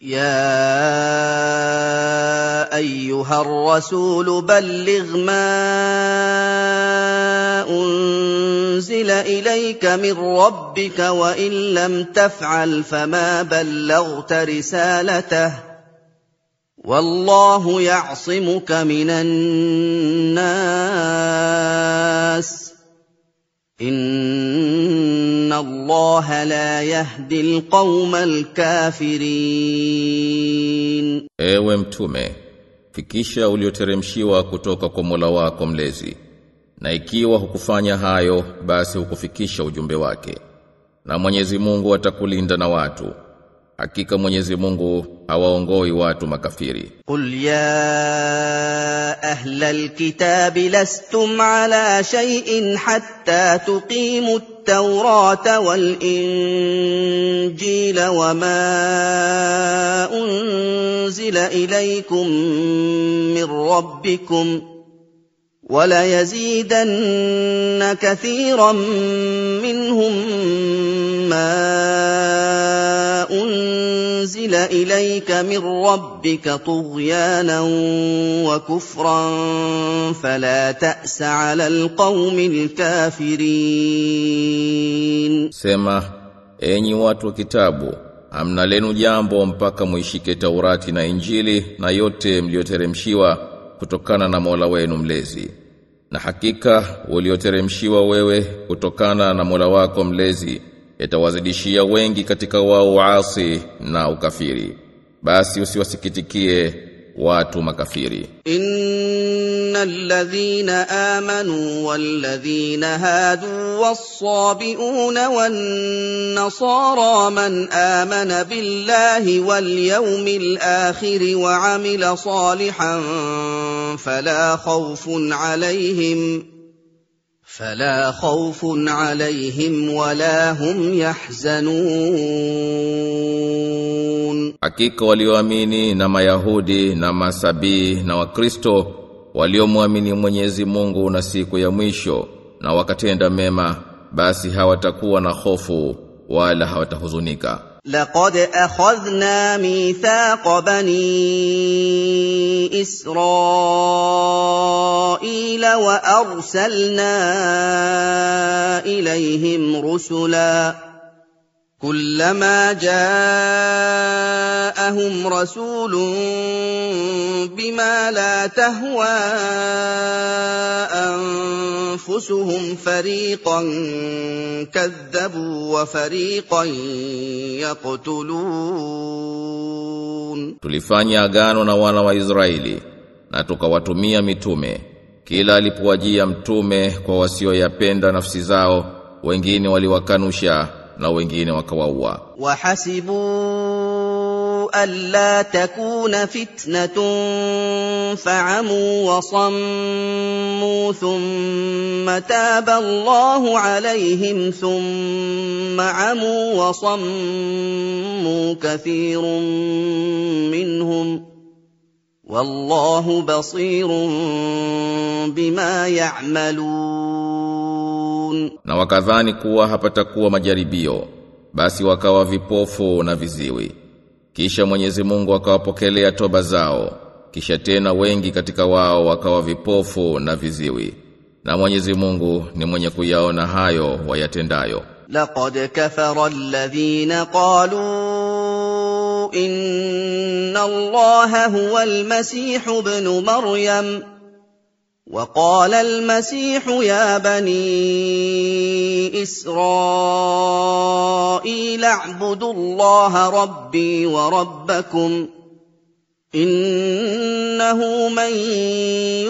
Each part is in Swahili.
يا أيها الرسول بلغ ما أنزل إليك من ربك وإن لم تفعل فما بلغت رسالته والله يعصمك من الناس ان الله لا يهدي القوم الكافرين Ewe mtume, fikisha ulioteremshiwa kutoka kwa Mola wako mlezi. Na ikiwa hukufanya hayo, basi hukufikisha ujumbe wake. Na Mwenyezi Mungu atakulinda na watu. Hakika Mwenyezi Mungu hawaongoi watu makafiri. Qul ya ahla kitab lastum ala shay'in hatta tuqimu at-taurata wal injila wama unzila ilaykum min rabbikum وليزيدن كثيرا منهم ما انزل اليك من ربك طغيانا وكفرا فلا تاس على القوم الكافرين Sema, enyi watu wa kitabu, hamna lenu jambo mpaka muishike Taurati na Injili na yote mlioteremshiwa kutokana na Mola wenu mlezi. Na hakika ulioteremshiwa wewe kutokana na Mola wako mlezi yatawazidishia wengi katika wao uasi na ukafiri. Basi usiwasikitikie watu makafiri. ان الذين امنوا والذين هادوا والصابئون والنصارى من امن بالله واليوم الاخر وعمل صالحا فلا خوف عليهم فلا خوف عليهم ولا هم يحزنون Hakika walioamini na Mayahudi na Masabii na Wakristo waliomwamini Mwenyezi Mungu na siku ya mwisho na wakatenda mema basi hawatakuwa na hofu wala hawatahuzunika. لقد أخذنا ميثاق بني إسرائيل وأرسلنا إليهم رسلا. كلما جاءهم رسول بما لا تهوى انفسهم فريقا كذبوا وفريقا يقتلون Tulifanya agano na wana wa Israeli na tukawatumia mitume. Kila alipowajia mtume kwa wasioyapenda nafsi zao, wengine waliwakanusha na wengine wakawaua. وحسبوا ألا تكون فتنة فعموا وصموا ثم تاب الله عليهم ثم عموا وصموا كثير منهم والله بصير بما يعملون Na wakadhani kuwa hapatakuwa majaribio, basi wakawa vipofu na viziwi. Kisha Mwenyezi Mungu akawapokelea toba zao. Kisha tena wengi katika wao wakawa vipofu na viziwi. Na Mwenyezi Mungu ni mwenye kuyaona hayo wayatendayo. Laqad kafara alladhina qalu inna Allaha huwa almasih ibn Maryam وقال المسيح يا بني إسرائيل اعبدوا الله ربي وربكم إنه من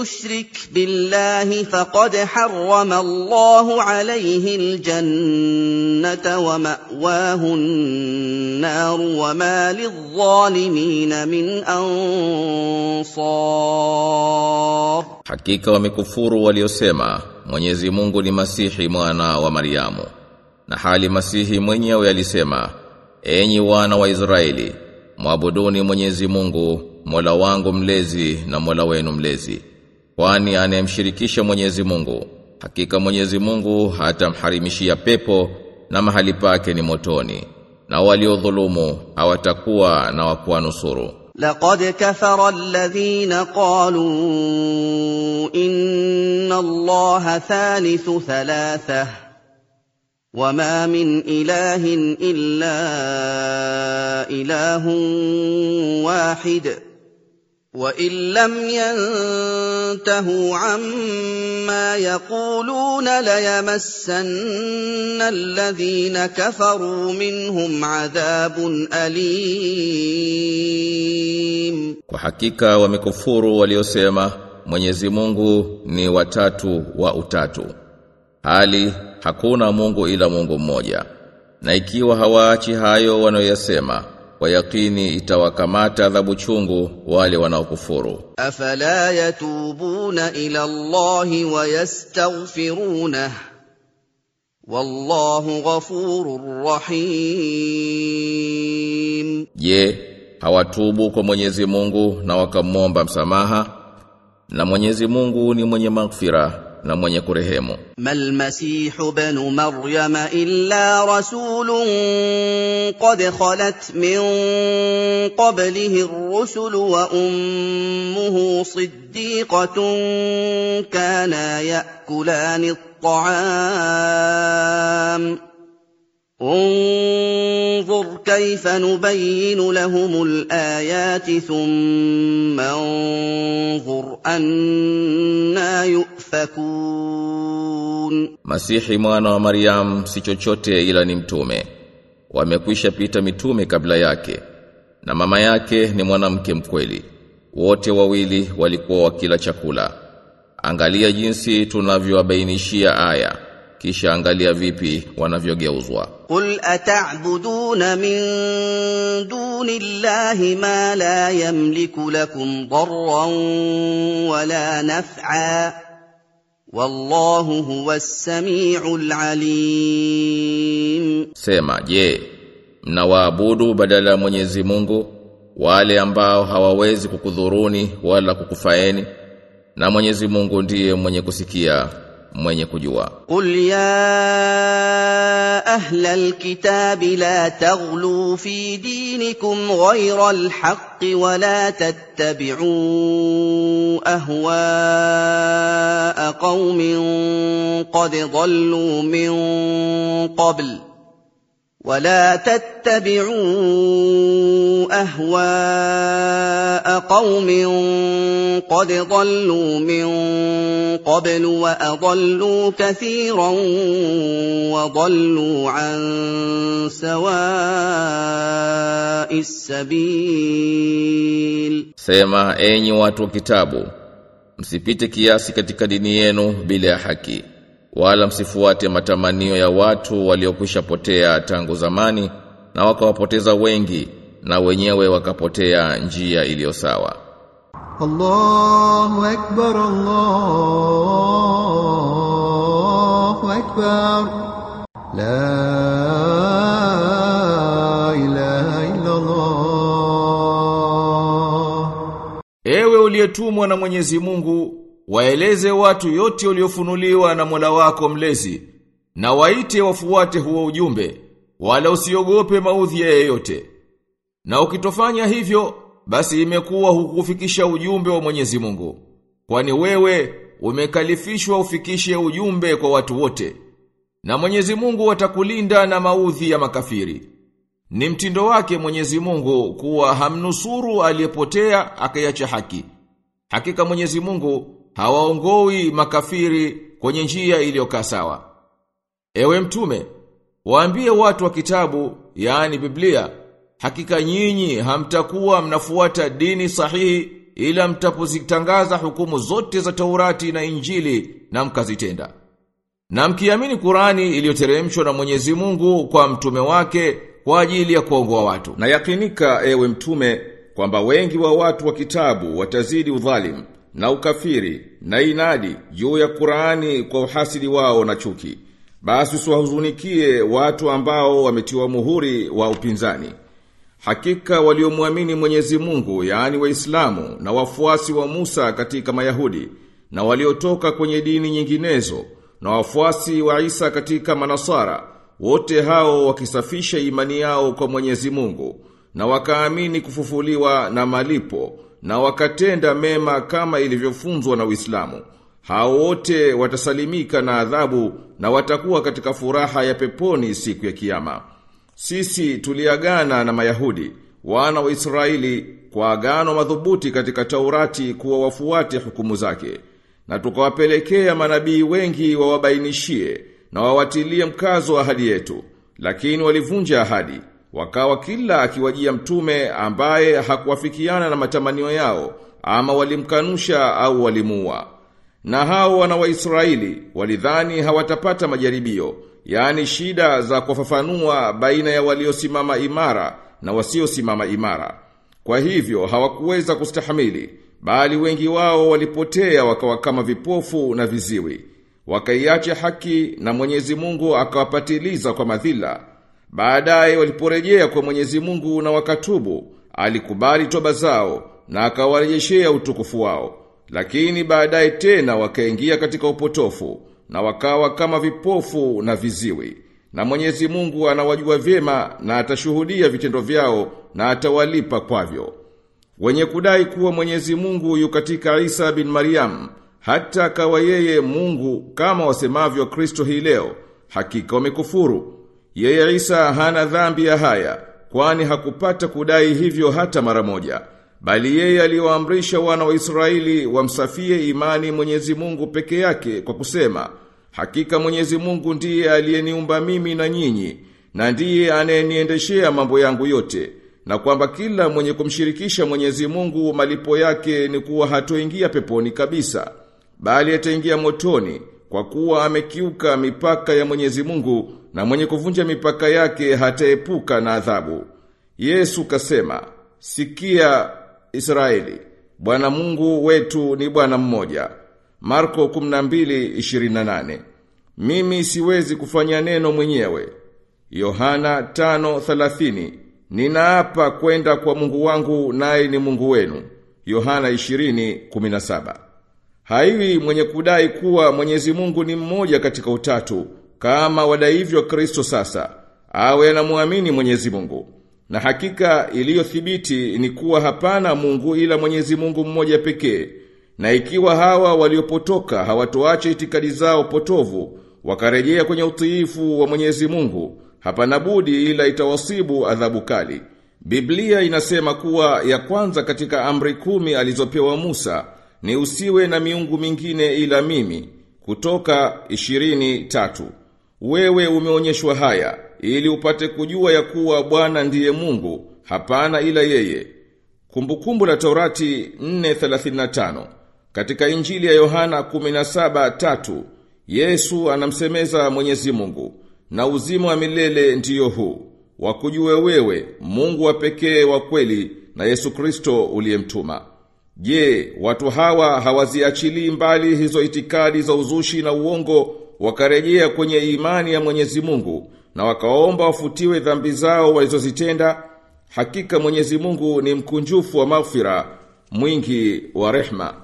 يشرك بالله فقد حرم الله عليه الجنة ومأواه النار وما للظالمين من أنصار Hakika wamekufuru waliosema Mwenyezi Mungu ni Masihi mwana wa Mariamu. Na hali Masihi mwenyewe alisema, enyi wana wa Israeli, mwabuduni Mwenyezi Mungu, Mola wangu mlezi na Mola wenu mlezi. Kwani anayemshirikisha Mwenyezi Mungu, hakika Mwenyezi Mungu hatamharimishia pepo na mahali pake ni motoni. na waliodhulumu hawatakuwa na wakuwanusuru لقد كفر الذين قالوا إن الله ثالث ثلاثة وما من إله إلا إله واحد. وان لم ينتهوا عما يقولون ليمسن الذين كفروا منهم عذاب اليم Kwa hakika wamekufuru waliosema Mwenyezi Mungu ni watatu wa utatu. Hali hakuna Mungu ila Mungu mmoja. Na ikiwa hawaachi hayo wanayoyasema, wa yaqini itawakamata adhabu chungu wale wanaokufuru. Afala yatubuna ila Allahi wa yastaghfiruna wallahu ghafurur rahim. Je, hawatubu kwa Mwenyezi Mungu na wakamwomba msamaha? Na Mwenyezi Mungu ni mwenye maghfira na mwenye kurehemu. Mal masihu banu Maryam illa rasulun قد خلت من قبله الرسل وأمه صديقة كانا يأكلان الطعام انظر كيف نبين لهم الآيات ثم انظر أنا يؤفكون Masihi mwana wa Maryam si chochote ila ni mtume. wamekwisha pita mitume kabla yake na mama yake ni mwanamke mkweli. Wote wawili walikuwa wakila chakula. Angalia jinsi tunavyowabainishia aya kisha angalia vipi wanavyogeuzwa. Qul ata'buduna min dunillahi ma la yamliku lakum darran wala naf'a. Wallahu huwa samiul alim. Sema je, mnawaabudu badala ya Mwenyezi Mungu wale ambao hawawezi kukudhuruni wala kukufaeni na Mwenyezi Mungu ndiye mwenye kusikia mwenye kujua. قل يا اهل الكتاب لا تغلوا في دينكم غير الحق ولا تتبعوا اهواء قوم قد ضلوا من قبل ولا تتبعوا أهواء قوم قد ضلوا من قبل وأضلوا كثيرا وضلوا عن سواء السبيل. Sema, enyi watu wa kitabu, msipite kiasi katika dini yenu bila ya haki, wala msifuate matamanio ya watu waliokwisha potea tangu zamani na wakawapoteza wengi na wenyewe wakapotea njia iliyo sawa. Allahu akbar Allahu akbar. La ilaha illa Allah Ewe uliyetumwa na Mwenyezi Mungu waeleze watu yote uliofunuliwa na Mola wako mlezi, na waite wafuate huo ujumbe, wala usiogope maudhi yeyote. Na ukitofanya hivyo, basi imekuwa hukufikisha ujumbe wa Mwenyezi Mungu. Kwani wewe umekalifishwa ufikishe ujumbe kwa watu wote. Na Mwenyezi Mungu atakulinda na maudhi ya makafiri. Ni mtindo wake Mwenyezi Mungu kuwa hamnusuru aliyepotea akayacha haki. Hakika Mwenyezi Mungu hawaongoi makafiri kwenye njia iliyokaa sawa. Ewe mtume, waambie watu wa kitabu, yaani Biblia, hakika nyinyi hamtakuwa mnafuata dini sahihi ila mtapozitangaza hukumu zote za Taurati na Injili na mkazitenda. Na mkiamini Kurani iliyoteremshwa na Mwenyezi Mungu kwa mtume wake kwa ajili ya kuongoa watu. Na yakinika ewe mtume kwamba wengi wa watu wa kitabu watazidi udhalimu na ukafiri na inadi juu ya Qurani kwa uhasidi wao na chuki. Basi usiwahuzunikie watu ambao wametiwa muhuri wa upinzani. Hakika waliomwamini Mwenyezi Mungu, yaani Waislamu na wafuasi wa Musa katika Mayahudi na waliotoka kwenye dini nyinginezo na wafuasi wa Isa katika Manasara wote hao wakisafisha imani yao kwa Mwenyezi Mungu na wakaamini kufufuliwa na malipo na wakatenda mema kama ilivyofunzwa na Uislamu. Hao wote watasalimika na adhabu na watakuwa katika furaha ya peponi siku ya kiyama. Sisi tuliagana na Mayahudi wana wa Israeli kwa agano madhubuti katika Taurati kuwa wafuate hukumu zake. Na tukawapelekea manabii wengi wawabainishie na wawatilie mkazo ahadi yetu. Lakini walivunja ahadi wakawa kila akiwajia mtume ambaye hakuwafikiana na matamanio yao ama walimkanusha au walimuua. Na hao wana waisraeli walidhani hawatapata majaribio yaani shida za kufafanua baina ya waliosimama imara na wasiosimama imara. Kwa hivyo hawakuweza kustahamili bali wengi wao walipotea wakawa kama vipofu na viziwi. Wakaiacha haki na Mwenyezi Mungu akawapatiliza kwa madhila baadaye waliporejea kwa Mwenyezi Mungu na wakatubu alikubali toba zao na akawarejeshea utukufu wao. Lakini baadaye tena wakaingia katika upotofu na wakawa kama vipofu na viziwi. Na Mwenyezi Mungu anawajua vyema na atashuhudia vitendo vyao na atawalipa kwavyo. Wenye kudai kuwa Mwenyezi Mungu yu katika Isa bin Maryam hata akawa yeye Mungu kama wasemavyo Kristo hii leo hakika wamekufuru yeye Isa hana dhambi ya haya kwani hakupata kudai hivyo hata mara moja. Bali yeye aliwaamrisha wana wa Israeli wamsafie imani Mwenyezi Mungu peke yake kwa kusema hakika Mwenyezi Mungu ndiye aliyeniumba mimi na nyinyi na ndiye anayeniendeshea mambo yangu yote na kwamba kila mwenye kumshirikisha Mwenyezi Mungu malipo yake ni kuwa hatoingia peponi kabisa bali ataingia motoni kwa kuwa amekiuka mipaka ya Mwenyezi Mungu na mwenye kuvunja mipaka yake hataepuka na adhabu. Yesu kasema sikia Israeli Bwana Mungu wetu ni Bwana mmoja. Marko 12:28 Mimi siwezi kufanya neno mwenyewe. Yohana 5:30 Ninaapa kwenda kwa Mungu wangu naye ni Mungu wenu. Yohana 20:17. Haiwi mwenye kudai kuwa Mwenyezi Mungu ni mmoja katika utatu kama wadaivyo Kristo sasa. Awe anamwamini Mwenyezi Mungu. Na hakika iliyothibiti ni kuwa hapana Mungu ila Mwenyezi Mungu mmoja pekee. Na ikiwa hawa waliopotoka hawatoache itikadi zao potovu, wakarejea kwenye utiifu wa Mwenyezi Mungu, hapana budi ila itawasibu adhabu kali. Biblia inasema kuwa ya kwanza katika amri kumi alizopewa Musa ni usiwe na miungu mingine ila mimi. Kutoka 23. Wewe umeonyeshwa haya ili upate kujua ya kuwa Bwana ndiye Mungu, hapana ila yeye. Kumbukumbu la Taurati 4:35. Katika Injili ya Yohana 17:3, Yesu anamsemeza Mwenyezi Mungu na uzima wa milele ndiyo huu wakujue wewe Mungu wa pekee wa kweli na Yesu Kristo uliyemtuma. Je, watu hawa hawaziachilii mbali hizo itikadi za uzushi na uongo wakarejea kwenye imani ya Mwenyezi Mungu na wakaomba wafutiwe dhambi zao walizozitenda? Hakika Mwenyezi Mungu ni mkunjufu wa maghfira, mwingi wa rehma.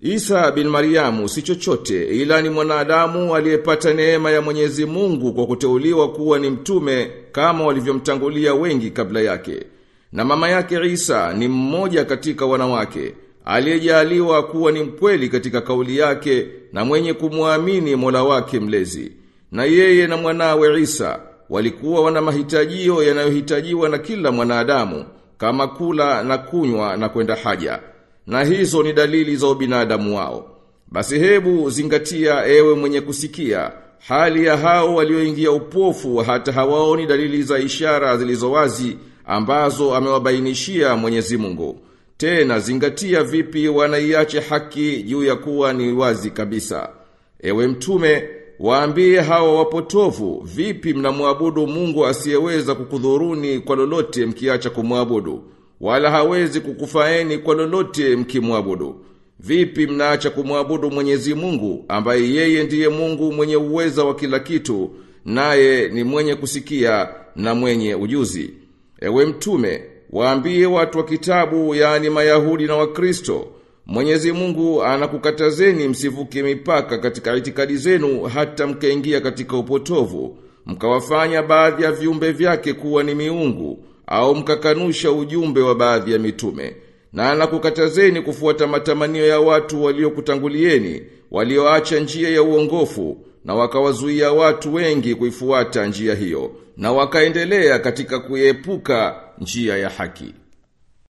Isa bin Mariamu si chochote ila ni mwanadamu aliyepata neema ya Mwenyezi Mungu kwa kuteuliwa kuwa ni mtume kama walivyomtangulia wengi kabla yake. Na mama yake Isa ni mmoja katika wanawake aliyejaliwa kuwa ni mkweli katika kauli yake na mwenye kumwamini Mola wake mlezi. Na yeye na mwanawe Isa walikuwa wana mahitajio yanayohitajiwa na kila mwanadamu kama kula na kunywa na kwenda haja na hizo ni dalili za ubinadamu wao. Basi hebu zingatia ewe mwenye kusikia hali ya hao walioingia upofu hata hawaoni dalili za ishara zilizowazi ambazo amewabainishia Mwenyezi Mungu. Tena zingatia vipi wanaiache haki juu ya kuwa ni wazi kabisa. Ewe mtume, waambie hawa wapotovu vipi mnamwabudu Mungu asiyeweza kukudhuruni kwa lolote mkiacha kumwabudu wala hawezi kukufaeni kwa lolote mkimwabudu. Vipi mnaacha kumwabudu Mwenyezi Mungu ambaye yeye ndiye Mungu mwenye uweza wa kila kitu, naye ni mwenye kusikia na mwenye ujuzi. Ewe mtume, waambie watu wa kitabu yani Mayahudi na Wakristo, Mwenyezi Mungu anakukatazeni msivuke mipaka katika itikadi zenu hata mkaingia katika upotovu, mkawafanya baadhi ya viumbe vyake kuwa ni miungu au mkakanusha ujumbe wa baadhi ya mitume. Na anakukatazeni kufuata matamanio ya watu waliokutangulieni walioacha njia ya uongofu na wakawazuia watu wengi kuifuata njia hiyo na wakaendelea katika kuepuka njia ya haki